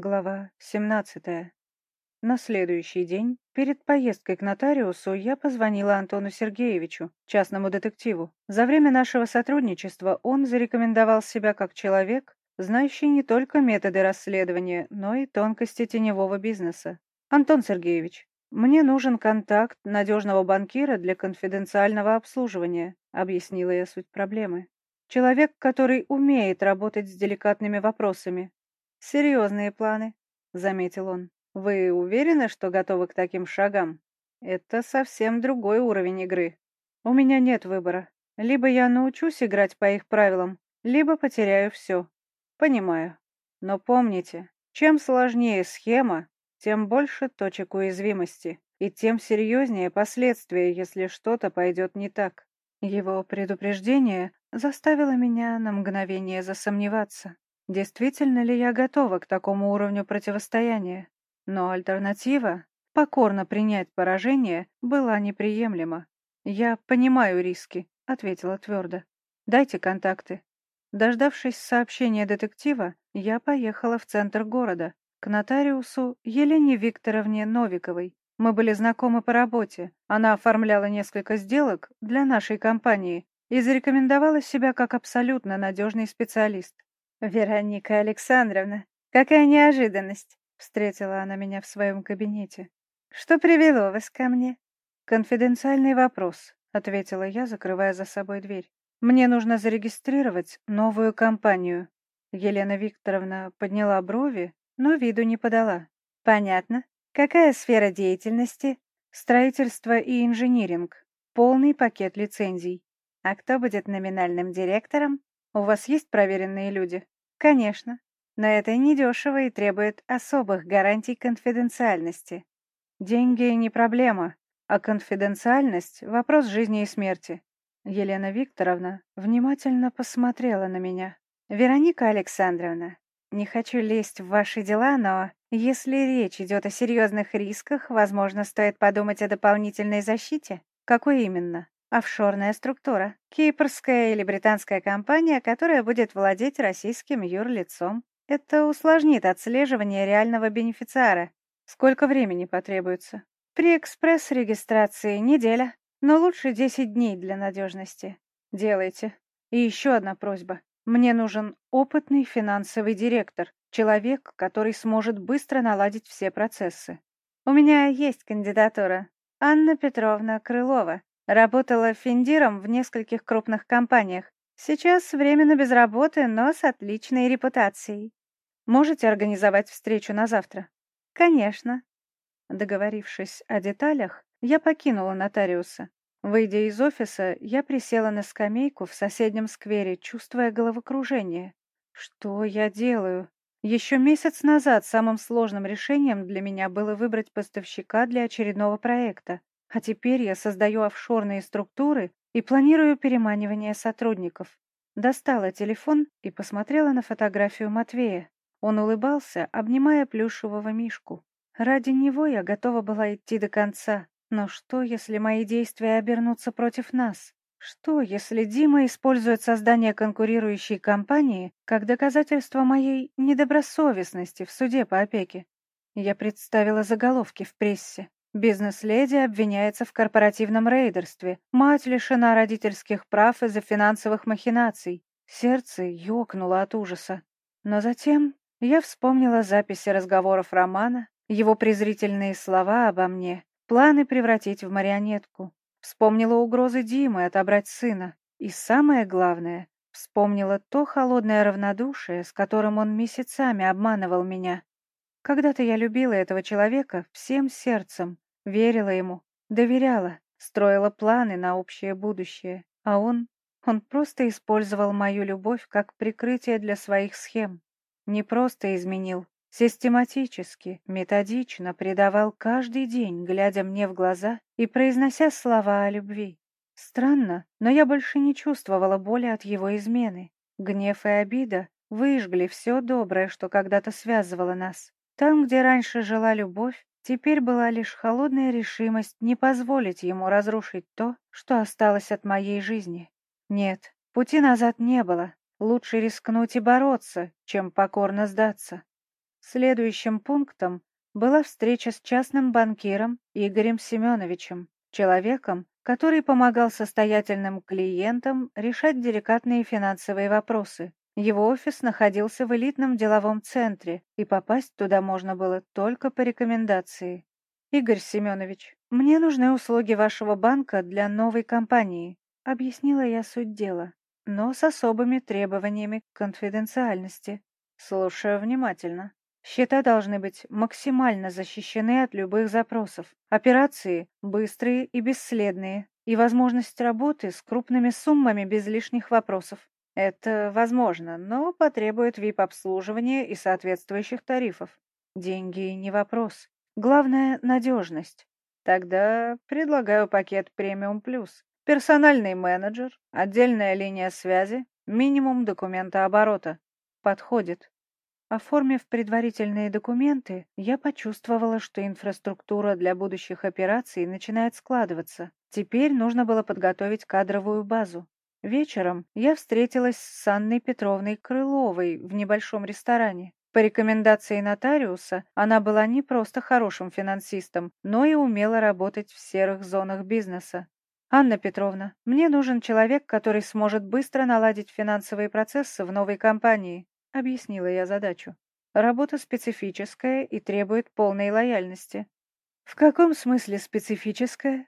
Глава 17. На следующий день, перед поездкой к нотариусу, я позвонила Антону Сергеевичу, частному детективу. За время нашего сотрудничества он зарекомендовал себя как человек, знающий не только методы расследования, но и тонкости теневого бизнеса. «Антон Сергеевич, мне нужен контакт надежного банкира для конфиденциального обслуживания», объяснила я суть проблемы. «Человек, который умеет работать с деликатными вопросами, «Серьезные планы», — заметил он. «Вы уверены, что готовы к таким шагам? Это совсем другой уровень игры. У меня нет выбора. Либо я научусь играть по их правилам, либо потеряю все. Понимаю. Но помните, чем сложнее схема, тем больше точек уязвимости, и тем серьезнее последствия, если что-то пойдет не так. Его предупреждение заставило меня на мгновение засомневаться. Действительно ли я готова к такому уровню противостояния? Но альтернатива — покорно принять поражение — была неприемлема. «Я понимаю риски», — ответила твердо. «Дайте контакты». Дождавшись сообщения детектива, я поехала в центр города, к нотариусу Елене Викторовне Новиковой. Мы были знакомы по работе. Она оформляла несколько сделок для нашей компании и зарекомендовала себя как абсолютно надежный специалист. «Вероника Александровна, какая неожиданность!» — встретила она меня в своем кабинете. «Что привело вас ко мне?» «Конфиденциальный вопрос», — ответила я, закрывая за собой дверь. «Мне нужно зарегистрировать новую компанию». Елена Викторовна подняла брови, но виду не подала. «Понятно. Какая сфера деятельности?» «Строительство и инжиниринг. Полный пакет лицензий. А кто будет номинальным директором?» У вас есть проверенные люди? Конечно. Но это недешево и требует особых гарантий конфиденциальности. Деньги не проблема, а конфиденциальность — вопрос жизни и смерти. Елена Викторовна внимательно посмотрела на меня. «Вероника Александровна, не хочу лезть в ваши дела, но если речь идет о серьезных рисках, возможно, стоит подумать о дополнительной защите. Какой именно? Офшорная структура. Кипрская или британская компания, которая будет владеть российским юрлицом. Это усложнит отслеживание реального бенефициара. Сколько времени потребуется? При экспресс-регистрации неделя, но лучше 10 дней для надежности. Делайте. И еще одна просьба. Мне нужен опытный финансовый директор, человек, который сможет быстро наладить все процессы. У меня есть кандидатура. Анна Петровна Крылова. Работала финдиром в нескольких крупных компаниях. Сейчас временно без работы, но с отличной репутацией. Можете организовать встречу на завтра? Конечно. Договорившись о деталях, я покинула нотариуса. Выйдя из офиса, я присела на скамейку в соседнем сквере, чувствуя головокружение. Что я делаю? Еще месяц назад самым сложным решением для меня было выбрать поставщика для очередного проекта. А теперь я создаю офшорные структуры и планирую переманивание сотрудников. Достала телефон и посмотрела на фотографию Матвея. Он улыбался, обнимая плюшевого мишку. Ради него я готова была идти до конца. Но что, если мои действия обернутся против нас? Что, если Дима использует создание конкурирующей компании как доказательство моей недобросовестности в суде по опеке? Я представила заголовки в прессе. Бизнес-леди обвиняется в корпоративном рейдерстве. Мать лишена родительских прав из-за финансовых махинаций. Сердце ёкнуло от ужаса. Но затем я вспомнила записи разговоров Романа, его презрительные слова обо мне, планы превратить в марионетку. Вспомнила угрозы Димы отобрать сына. И самое главное, вспомнила то холодное равнодушие, с которым он месяцами обманывал меня. Когда-то я любила этого человека всем сердцем, верила ему, доверяла, строила планы на общее будущее, а он... Он просто использовал мою любовь как прикрытие для своих схем. Не просто изменил, систематически, методично предавал каждый день, глядя мне в глаза и произнося слова о любви. Странно, но я больше не чувствовала боли от его измены. Гнев и обида выжгли все доброе, что когда-то связывало нас. Там, где раньше жила любовь, теперь была лишь холодная решимость не позволить ему разрушить то, что осталось от моей жизни. Нет, пути назад не было. Лучше рискнуть и бороться, чем покорно сдаться. Следующим пунктом была встреча с частным банкиром Игорем Семеновичем, человеком, который помогал состоятельным клиентам решать деликатные финансовые вопросы. Его офис находился в элитном деловом центре, и попасть туда можно было только по рекомендации. «Игорь Семенович, мне нужны услуги вашего банка для новой компании», объяснила я суть дела, но с особыми требованиями к конфиденциальности. Слушаю внимательно. Счета должны быть максимально защищены от любых запросов. Операции быстрые и бесследные. И возможность работы с крупными суммами без лишних вопросов. Это возможно, но потребует VIP-обслуживания и соответствующих тарифов. Деньги не вопрос. Главное – надежность. Тогда предлагаю пакет премиум плюс. Персональный менеджер, отдельная линия связи, минимум документа оборота. Подходит. Оформив предварительные документы, я почувствовала, что инфраструктура для будущих операций начинает складываться. Теперь нужно было подготовить кадровую базу. Вечером я встретилась с Анной Петровной Крыловой в небольшом ресторане. По рекомендации нотариуса, она была не просто хорошим финансистом, но и умела работать в серых зонах бизнеса. «Анна Петровна, мне нужен человек, который сможет быстро наладить финансовые процессы в новой компании. — объяснила я задачу. «Работа специфическая и требует полной лояльности». «В каком смысле специфическая?»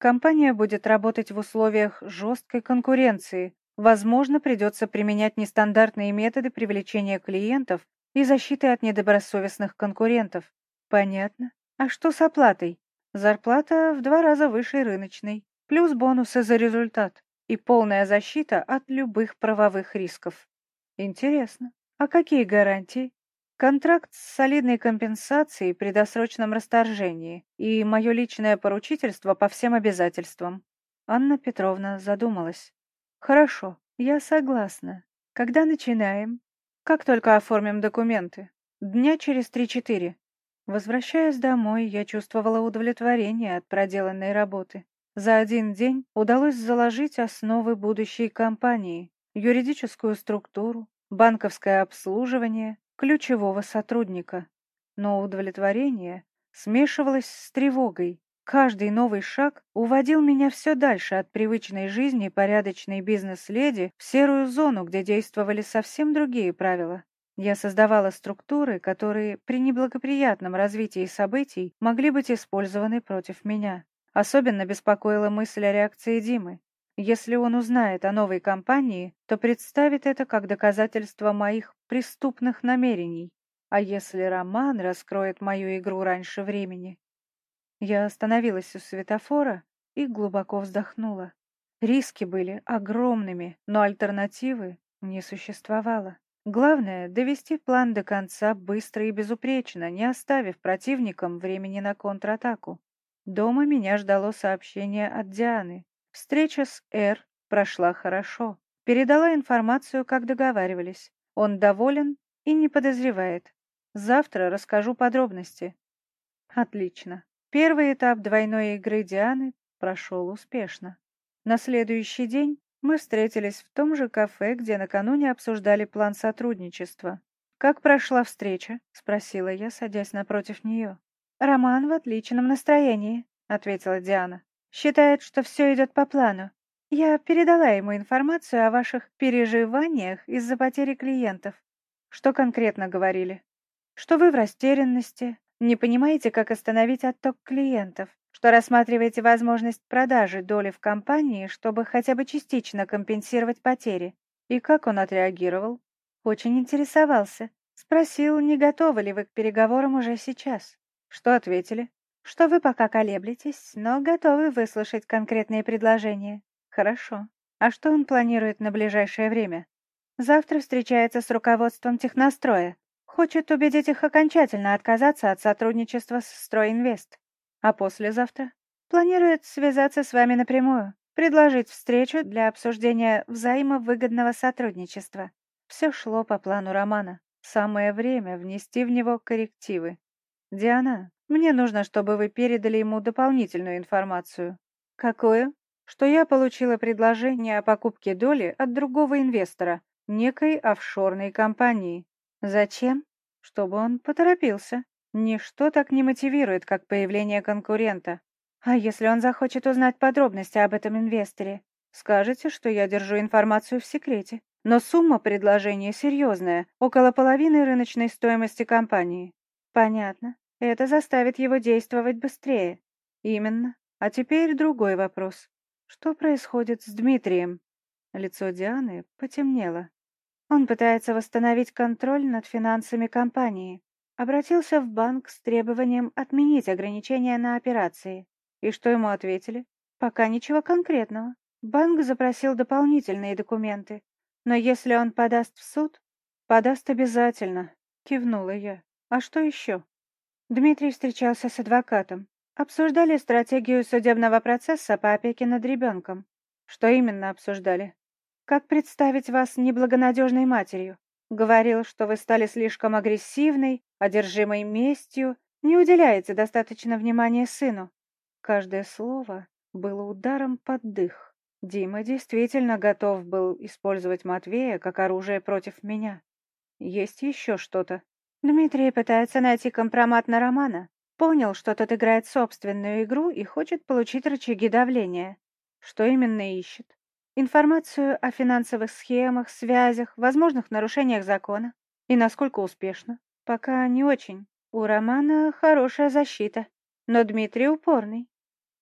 «Компания будет работать в условиях жесткой конкуренции. Возможно, придется применять нестандартные методы привлечения клиентов и защиты от недобросовестных конкурентов». «Понятно. А что с оплатой?» «Зарплата в два раза выше рыночной, плюс бонусы за результат и полная защита от любых правовых рисков». «Интересно. А какие гарантии? Контракт с солидной компенсацией при досрочном расторжении и мое личное поручительство по всем обязательствам. Анна Петровна задумалась. Хорошо, я согласна. Когда начинаем? Как только оформим документы. Дня через три-четыре. Возвращаясь домой, я чувствовала удовлетворение от проделанной работы. За один день удалось заложить основы будущей компании, юридическую структуру, банковское обслуживание ключевого сотрудника. Но удовлетворение смешивалось с тревогой. Каждый новый шаг уводил меня все дальше от привычной жизни порядочной бизнес-леди в серую зону, где действовали совсем другие правила. Я создавала структуры, которые при неблагоприятном развитии событий могли быть использованы против меня. Особенно беспокоила мысль о реакции Димы. Если он узнает о новой компании, то представит это как доказательство моих преступных намерений. А если Роман раскроет мою игру раньше времени? Я остановилась у светофора и глубоко вздохнула. Риски были огромными, но альтернативы не существовало. Главное — довести план до конца быстро и безупречно, не оставив противникам времени на контратаку. Дома меня ждало сообщение от Дианы. Встреча с Эр прошла хорошо. Передала информацию, как договаривались. Он доволен и не подозревает. Завтра расскажу подробности. Отлично. Первый этап двойной игры Дианы прошел успешно. На следующий день мы встретились в том же кафе, где накануне обсуждали план сотрудничества. «Как прошла встреча?» — спросила я, садясь напротив нее. «Роман в отличном настроении», — ответила Диана. Считает, что все идет по плану. Я передала ему информацию о ваших переживаниях из-за потери клиентов. Что конкретно говорили? Что вы в растерянности, не понимаете, как остановить отток клиентов, что рассматриваете возможность продажи доли в компании, чтобы хотя бы частично компенсировать потери. И как он отреагировал? Очень интересовался. Спросил, не готовы ли вы к переговорам уже сейчас. Что ответили? Что вы пока колеблетесь, но готовы выслушать конкретные предложения. Хорошо. А что он планирует на ближайшее время? Завтра встречается с руководством техностроя. Хочет убедить их окончательно отказаться от сотрудничества с Стройинвест. А послезавтра? Планирует связаться с вами напрямую, предложить встречу для обсуждения взаимовыгодного сотрудничества. Все шло по плану романа. Самое время внести в него коррективы. «Диана, мне нужно, чтобы вы передали ему дополнительную информацию. Какую? Что я получила предложение о покупке доли от другого инвестора, некой офшорной компании. Зачем? Чтобы он поторопился. Ничто так не мотивирует, как появление конкурента. А если он захочет узнать подробности об этом инвесторе? Скажете, что я держу информацию в секрете. Но сумма предложения серьезная, около половины рыночной стоимости компании. Понятно. Это заставит его действовать быстрее. Именно. А теперь другой вопрос. Что происходит с Дмитрием? Лицо Дианы потемнело. Он пытается восстановить контроль над финансами компании. Обратился в банк с требованием отменить ограничения на операции. И что ему ответили? Пока ничего конкретного. Банк запросил дополнительные документы. Но если он подаст в суд, подаст обязательно, кивнула я. А что еще? Дмитрий встречался с адвокатом. Обсуждали стратегию судебного процесса по опеке над ребенком. Что именно обсуждали? Как представить вас неблагонадежной матерью? Говорил, что вы стали слишком агрессивной, одержимой местью, не уделяете достаточно внимания сыну. Каждое слово было ударом под дых. Дима действительно готов был использовать Матвея как оружие против меня. Есть еще что-то. Дмитрий пытается найти компромат на Романа. Понял, что тот играет собственную игру и хочет получить рычаги давления. Что именно ищет? Информацию о финансовых схемах, связях, возможных нарушениях закона. И насколько успешно. Пока не очень. У Романа хорошая защита, но Дмитрий упорный.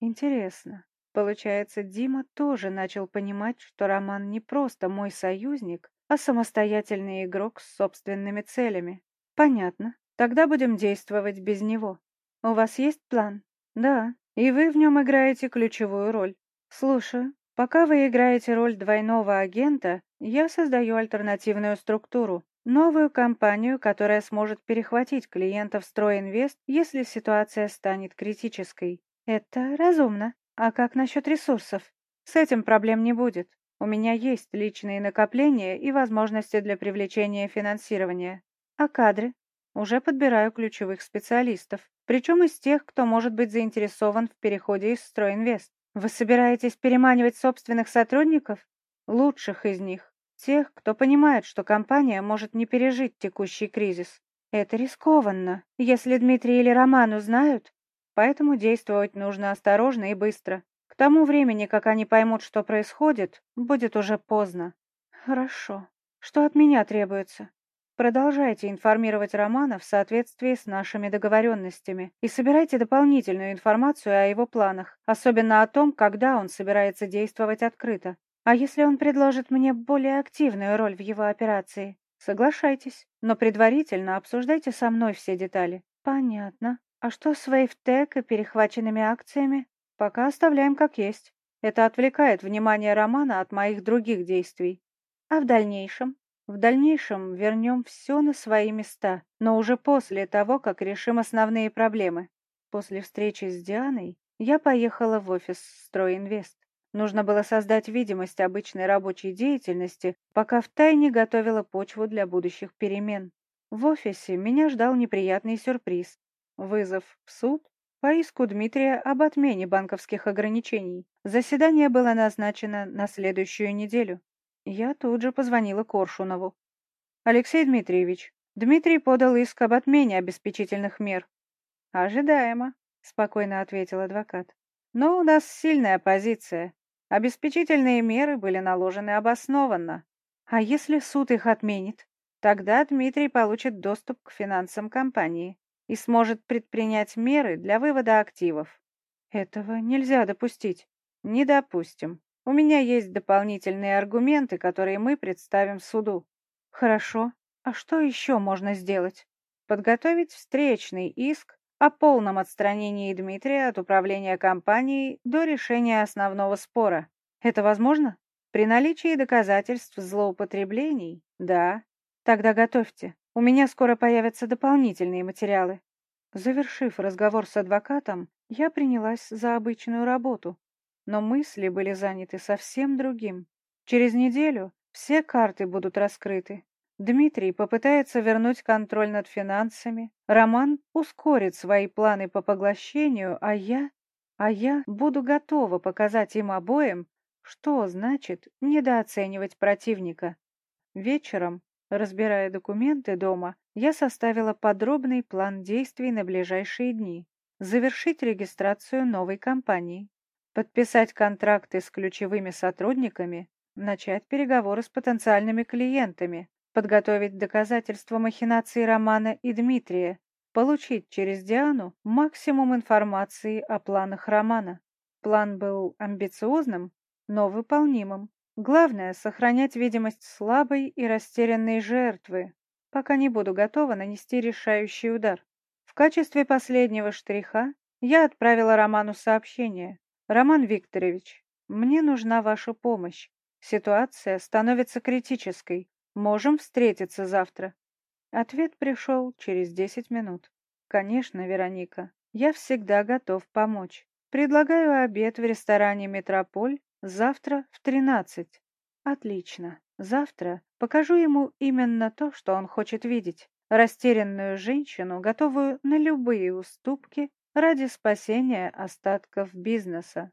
Интересно. Получается, Дима тоже начал понимать, что Роман не просто мой союзник, а самостоятельный игрок с собственными целями. Понятно. Тогда будем действовать без него. У вас есть план? Да. И вы в нем играете ключевую роль. Слушаю. Пока вы играете роль двойного агента, я создаю альтернативную структуру, новую компанию, которая сможет перехватить клиентов Стройинвест, если ситуация станет критической. Это разумно. А как насчет ресурсов? С этим проблем не будет. У меня есть личные накопления и возможности для привлечения финансирования. А кадры? Уже подбираю ключевых специалистов, причем из тех, кто может быть заинтересован в переходе из Стройинвест. Вы собираетесь переманивать собственных сотрудников? Лучших из них. Тех, кто понимает, что компания может не пережить текущий кризис. Это рискованно, если Дмитрий или Роман узнают. Поэтому действовать нужно осторожно и быстро. К тому времени, как они поймут, что происходит, будет уже поздно. Хорошо. Что от меня требуется? Продолжайте информировать Романа в соответствии с нашими договоренностями и собирайте дополнительную информацию о его планах, особенно о том, когда он собирается действовать открыто. А если он предложит мне более активную роль в его операции? Соглашайтесь, но предварительно обсуждайте со мной все детали. Понятно. А что с Вейвтек и перехваченными акциями? Пока оставляем как есть. Это отвлекает внимание Романа от моих других действий. А в дальнейшем? В дальнейшем вернем все на свои места, но уже после того, как решим основные проблемы. После встречи с Дианой я поехала в офис «Стройинвест». Нужно было создать видимость обычной рабочей деятельности, пока втайне готовила почву для будущих перемен. В офисе меня ждал неприятный сюрприз. Вызов в суд по иску Дмитрия об отмене банковских ограничений. Заседание было назначено на следующую неделю. Я тут же позвонила Коршунову. «Алексей Дмитриевич, Дмитрий подал иск об отмене обеспечительных мер». «Ожидаемо», — спокойно ответил адвокат. «Но у нас сильная позиция. Обеспечительные меры были наложены обоснованно. А если суд их отменит, тогда Дмитрий получит доступ к финансам компании и сможет предпринять меры для вывода активов. Этого нельзя допустить. Не допустим. У меня есть дополнительные аргументы, которые мы представим суду. Хорошо. А что еще можно сделать? Подготовить встречный иск о полном отстранении Дмитрия от управления компанией до решения основного спора. Это возможно? При наличии доказательств злоупотреблений? Да. Тогда готовьте. У меня скоро появятся дополнительные материалы. Завершив разговор с адвокатом, я принялась за обычную работу, но мысли были заняты совсем другим. Через неделю все карты будут раскрыты. Дмитрий попытается вернуть контроль над финансами, Роман ускорит свои планы по поглощению, а я... А я буду готова показать им обоим, что значит недооценивать противника. Вечером Разбирая документы дома, я составила подробный план действий на ближайшие дни. Завершить регистрацию новой компании, подписать контракты с ключевыми сотрудниками, начать переговоры с потенциальными клиентами, подготовить доказательства махинаций Романа и Дмитрия, получить через Диану максимум информации о планах Романа. План был амбициозным, но выполнимым. Главное — сохранять видимость слабой и растерянной жертвы, пока не буду готова нанести решающий удар. В качестве последнего штриха я отправила Роману сообщение. «Роман Викторович, мне нужна ваша помощь. Ситуация становится критической. Можем встретиться завтра?» Ответ пришел через десять минут. «Конечно, Вероника, я всегда готов помочь. Предлагаю обед в ресторане «Метрополь» завтра в тринадцать». Отлично. Завтра покажу ему именно то, что он хочет видеть. Растерянную женщину, готовую на любые уступки ради спасения остатков бизнеса.